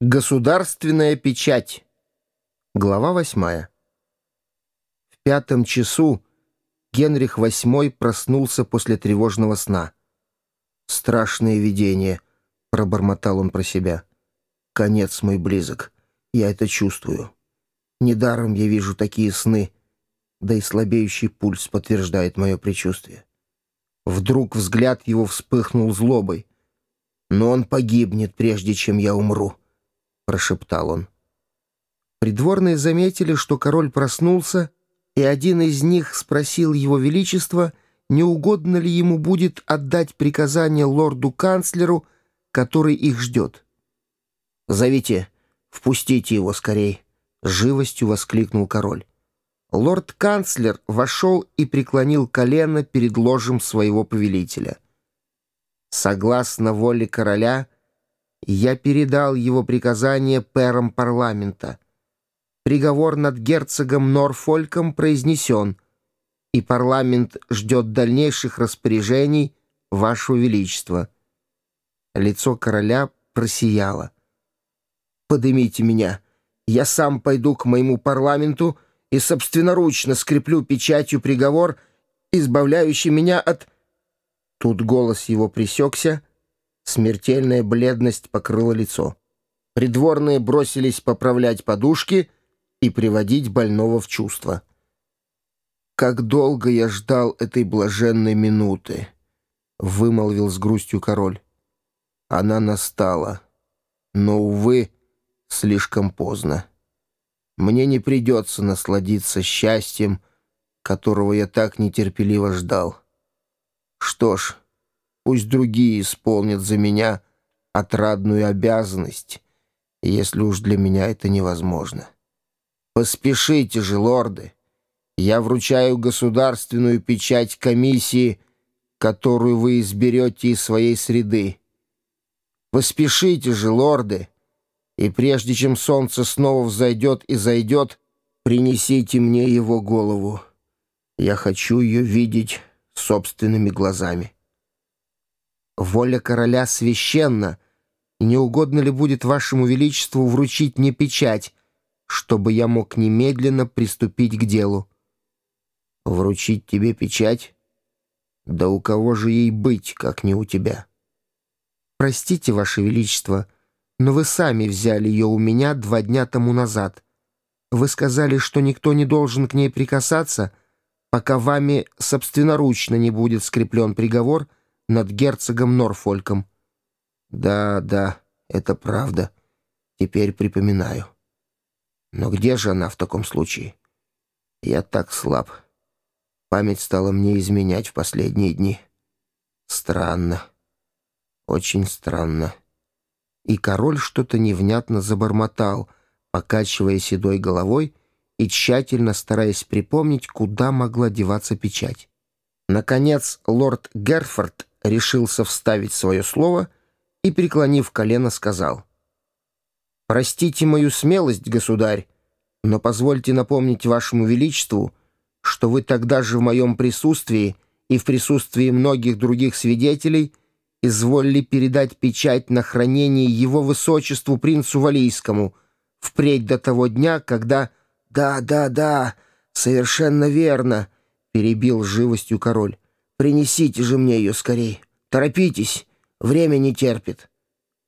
Государственная печать. Глава восьмая. В пятом часу Генрих VIII проснулся после тревожного сна. «Страшное видение», — пробормотал он про себя. «Конец мой близок. Я это чувствую. Недаром я вижу такие сны, да и слабеющий пульс подтверждает мое предчувствие». Вдруг взгляд его вспыхнул злобой. «Но он погибнет, прежде чем я умру» прошептал он. Придворные заметили, что король проснулся, и один из них спросил его величество, не угодно ли ему будет отдать приказание лорду-канцлеру, который их ждет. «Зовите, впустите его скорей», — живостью воскликнул король. Лорд-канцлер вошел и преклонил колено перед ложем своего повелителя. Согласно воле короля, — я передал его приказание пэрам парламента. Приговор над герцогом Норфольком произнесен, и парламент ждет дальнейших распоряжений Вашего Величества. Лицо короля просияло. «Подымите меня. Я сам пойду к моему парламенту и собственноручно скреплю печатью приговор, избавляющий меня от...» Тут голос его пресекся — Смертельная бледность покрыла лицо. Придворные бросились поправлять подушки и приводить больного в чувство. «Как долго я ждал этой блаженной минуты!» — вымолвил с грустью король. Она настала. Но, увы, слишком поздно. Мне не придется насладиться счастьем, которого я так нетерпеливо ждал. Что ж, Пусть другие исполнят за меня отрадную обязанность, если уж для меня это невозможно. Поспешите же, лорды. Я вручаю государственную печать комиссии, которую вы изберете из своей среды. Поспешите же, лорды, и прежде чем солнце снова взойдет и зайдет, принесите мне его голову. Я хочу ее видеть собственными глазами. Воля короля священна, не угодно ли будет вашему величеству вручить мне печать, чтобы я мог немедленно приступить к делу? Вручить тебе печать? Да у кого же ей быть, как не у тебя? Простите, ваше величество, но вы сами взяли ее у меня два дня тому назад. Вы сказали, что никто не должен к ней прикасаться, пока вами собственноручно не будет скреплен приговор — над герцогом Норфольком. Да, да, это правда. Теперь припоминаю. Но где же она в таком случае? Я так слаб. Память стала мне изменять в последние дни. Странно. Очень странно. И король что-то невнятно забормотал, покачивая седой головой и тщательно стараясь припомнить, куда могла деваться печать. Наконец, лорд Герфорд решился вставить свое слово и, преклонив колено, сказал. «Простите мою смелость, государь, но позвольте напомнить вашему величеству, что вы тогда же в моем присутствии и в присутствии многих других свидетелей изволили передать печать на хранение его высочеству принцу Валийскому впредь до того дня, когда... «Да, да, да, совершенно верно», — перебил живостью король. Принесите же мне ее скорей. Торопитесь, время не терпит».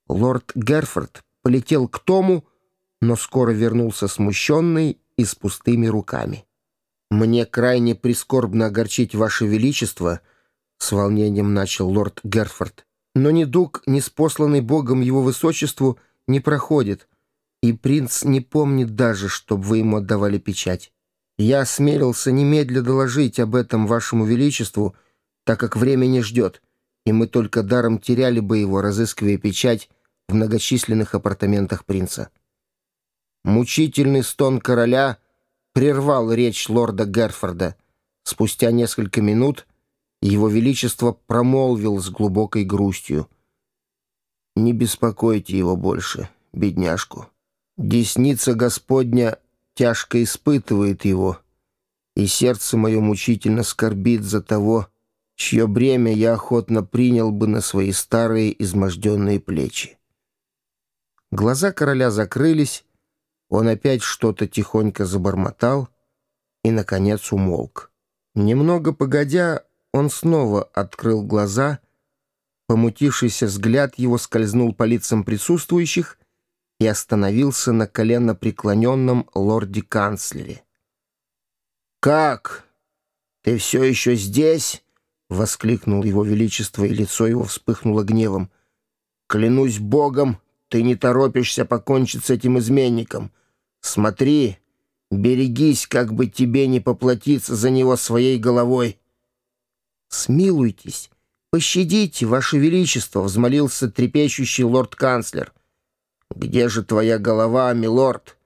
Лорд Герфорд полетел к Тому, но скоро вернулся смущенный и с пустыми руками. «Мне крайне прискорбно огорчить Ваше Величество», — с волнением начал лорд Герфорд. «Но недуг, неспосланный Богом Его Высочеству, не проходит, и принц не помнит даже, чтобы вы ему отдавали печать. Я осмелился немедля доложить об этом Вашему Величеству, — так как время не ждет, и мы только даром теряли бы его, разыскивая печать в многочисленных апартаментах принца. Мучительный стон короля прервал речь лорда Герфорда. Спустя несколько минут его величество промолвил с глубокой грустью. «Не беспокойте его больше, бедняжку. Десница Господня тяжко испытывает его, и сердце мое мучительно скорбит за того, чье бремя я охотно принял бы на свои старые изможденные плечи. Глаза короля закрылись, он опять что-то тихонько забормотал и, наконец, умолк. Немного погодя, он снова открыл глаза, помутившийся взгляд его скользнул по лицам присутствующих и остановился на колено преклоненном лорде-канцлере. «Как? Ты все еще здесь?» — воскликнул его величество, и лицо его вспыхнуло гневом. «Клянусь богом, ты не торопишься покончить с этим изменником. Смотри, берегись, как бы тебе не поплатиться за него своей головой». «Смилуйтесь, пощадите, ваше величество», — взмолился трепещущий лорд-канцлер. «Где же твоя голова, милорд?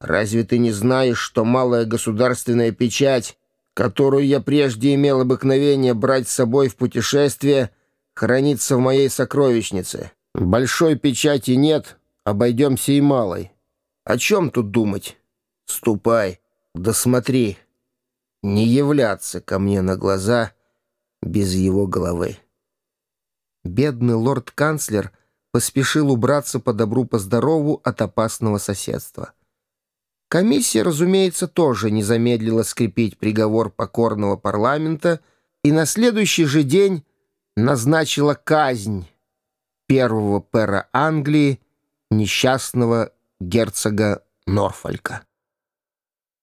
Разве ты не знаешь, что малая государственная печать, которую я прежде имел обыкновение брать с собой в путешествие, хранится в моей сокровищнице?» Большой печати нет, обойдемся и малой. О чем тут думать? Ступай, да. Не являться ко мне на глаза без его головы. Бедный лорд-канцлер поспешил убраться по добру по здорову от опасного соседства. Комиссия, разумеется, тоже не замедлила скрепить приговор покорного парламента и на следующий же день назначила казнь первого пера Англии, несчастного герцога Норфолька.